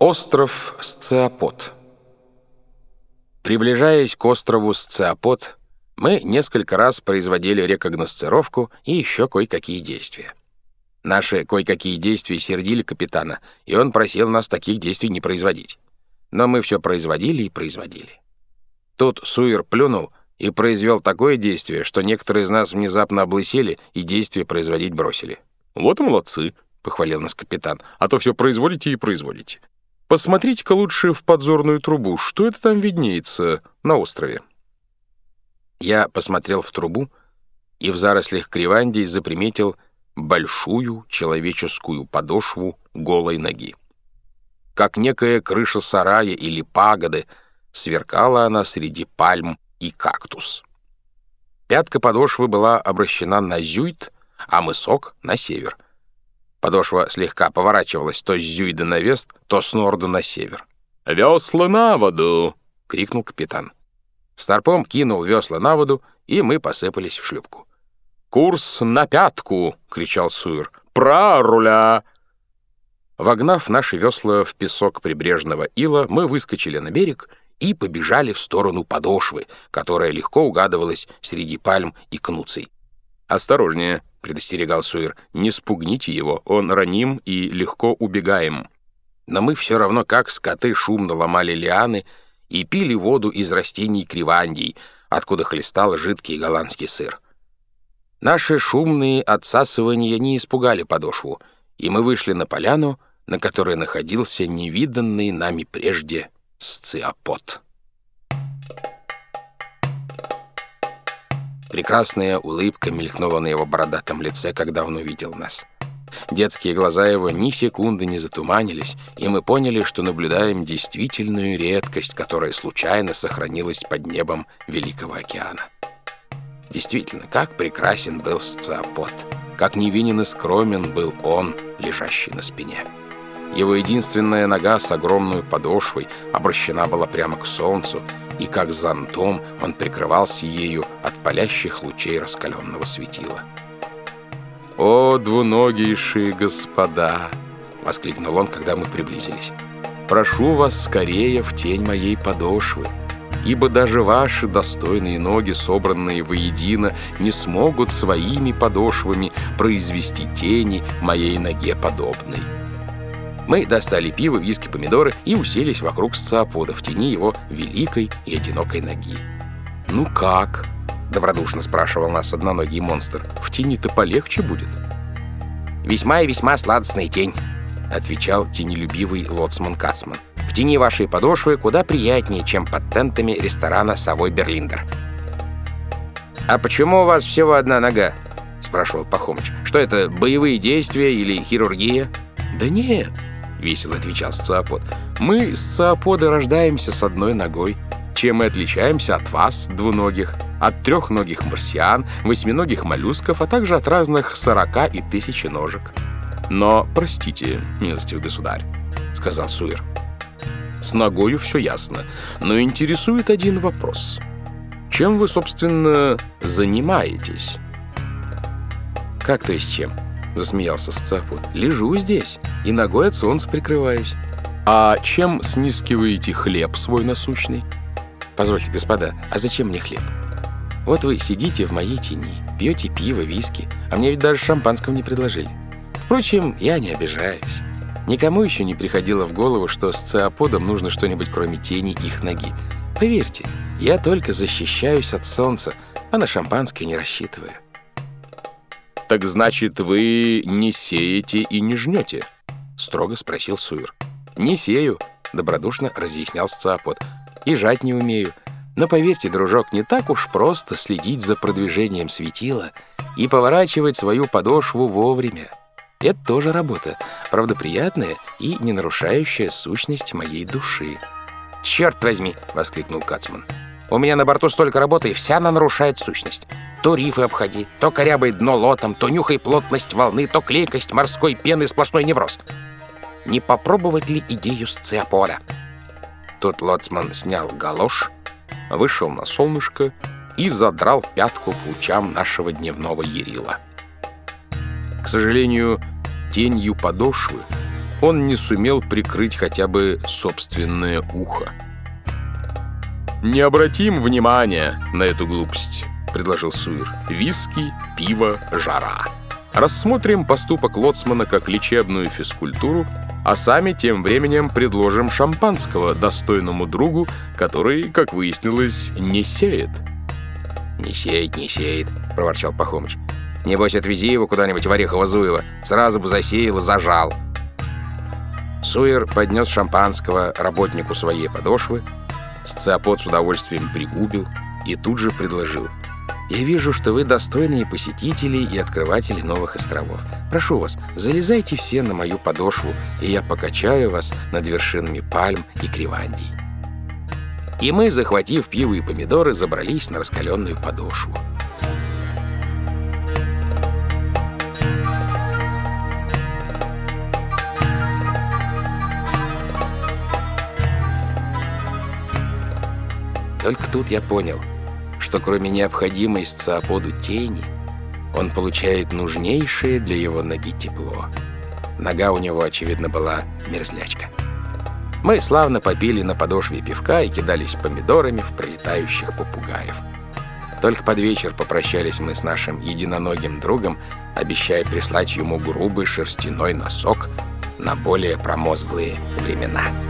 Остров Сциопод Приближаясь к острову Сциопод, мы несколько раз производили рекогносцировку и еще кое-какие действия. Наши кое-какие действия сердили капитана, и он просил нас таких действий не производить. Но мы все производили и производили. Тут Суир плюнул и произвел такое действие, что некоторые из нас внезапно облысели и действия производить бросили. «Вот молодцы», — похвалил нас капитан, «а то все производите и производите». Посмотрите-ка лучше в подзорную трубу, что это там виднеется на острове. Я посмотрел в трубу и в зарослях кривандий заприметил большую человеческую подошву голой ноги. Как некая крыша сарая или пагоды, сверкала она среди пальм и кактус. Пятка подошвы была обращена на зюйт, а мысок — на север — Подошва слегка поворачивалась то с Зюйда на вест, то с Норда на север. «Весла на воду!» — крикнул капитан. Старпом кинул весла на воду, и мы посыпались в шлюпку. «Курс на пятку!» — кричал Суир. «Пра руля!» Вогнав наши весла в песок прибрежного ила, мы выскочили на берег и побежали в сторону подошвы, которая легко угадывалась среди пальм и кнуцей. «Осторожнее!» — предостерегал Суир. «Не спугните его, он раним и легко убегаем». Но мы все равно как скоты шумно ломали лианы и пили воду из растений кривандий, откуда хлестал жидкий голландский сыр. Наши шумные отсасывания не испугали подошву, и мы вышли на поляну, на которой находился невиданный нами прежде сциопод. Прекрасная улыбка мелькнула на его бородатом лице, когда он увидел нас. Детские глаза его ни секунды не затуманились, и мы поняли, что наблюдаем действительную редкость, которая случайно сохранилась под небом Великого океана. Действительно, как прекрасен был сциопод, как невинен и скромен был он, лежащий на спине. Его единственная нога с огромной подошвой обращена была прямо к солнцу, и как зонтом он прикрывался ею от палящих лучей раскаленного светила. «О, двуногейшие господа!» — воскликнул он, когда мы приблизились. «Прошу вас скорее в тень моей подошвы, ибо даже ваши достойные ноги, собранные воедино, не смогут своими подошвами произвести тени моей ноге подобной». Мы достали пиво, виски, помидоры и уселись вокруг сциопода в тени его великой и одинокой ноги. «Ну как?» — добродушно спрашивал нас одноногий монстр. «В тени-то полегче будет». «Весьма и весьма сладостная тень», — отвечал тенелюбивый лоцман Кацман. «В тени вашей подошвы куда приятнее, чем под тентами ресторана «Совой Берлиндер». «А почему у вас всего одна нога?» — спрашивал Пахомыч. «Что это, боевые действия или хирургия?» «Да нет», — весело отвечал сциопод. «Мы, сциоподы, рождаемся с одной ногой. Чем мы отличаемся от вас, двуногих, от трехногих марсиан, восьминогих моллюсков, а также от разных сорока и тысячи ножек?» «Но, простите, милостивый государь», — сказал Суир. «С ногою все ясно, но интересует один вопрос. Чем вы, собственно, занимаетесь?» «Как то есть чем?» Засмеялся Сцапут. «Лежу здесь и ногой от солнца прикрываюсь». «А чем снискиваете хлеб свой насущный?» «Позвольте, господа, а зачем мне хлеб? Вот вы сидите в моей тени, пьете пиво, виски, а мне ведь даже шампанского не предложили. Впрочем, я не обижаюсь. Никому еще не приходило в голову, что с циоподом нужно что-нибудь кроме тени их ноги. Поверьте, я только защищаюсь от солнца, а на шампанское не рассчитываю». «Так значит, вы не сеете и не жнете?» — строго спросил Суир. «Не сею», — добродушно разъяснял Сцапот. «И жать не умею. Но поверьте, дружок, не так уж просто следить за продвижением светила и поворачивать свою подошву вовремя. Это тоже работа, правда приятная и не нарушающая сущность моей души». «Черт возьми!» — воскликнул Кацман. «У меня на борту столько работы, и вся она нарушает сущность». То рифы обходи, то корябай дно лотом, то нюхай плотность волны, то клейкость морской пены, сплошной невроз. Не попробовать ли идею с циапора? Тут лоцман снял галош, вышел на солнышко и задрал пятку к лучам нашего дневного ерила. К сожалению, тенью подошвы он не сумел прикрыть хотя бы собственное ухо. «Не обратим внимания на эту глупость», — предложил Суир. «Виски, пиво, жара. Рассмотрим поступок Лоцмана как лечебную физкультуру, а сами тем временем предложим шампанского достойному другу, который, как выяснилось, не сеет». «Не сеет, не сеет», — проворчал Пахомыч. «Небось, отвези его куда-нибудь в Орехово-Зуево, сразу бы засеял и зажал». Суир поднес шампанского работнику своей подошвы, Сциопод с удовольствием пригубил и тут же предложил. «Я вижу, что вы достойные посетители и открыватели новых островов. Прошу вас, залезайте все на мою подошву, и я покачаю вас над вершинами пальм и кривандий». И мы, захватив пиво и помидоры, забрались на раскаленную подошву. Только тут я понял, что кроме необходимой сциоподу тени, он получает нужнейшее для его ноги тепло. Нога у него, очевидно, была мерзлячка. Мы славно попили на подошве пивка и кидались помидорами в пролетающих попугаев. Только под вечер попрощались мы с нашим единоногим другом, обещая прислать ему грубый шерстяной носок на более промозглые времена.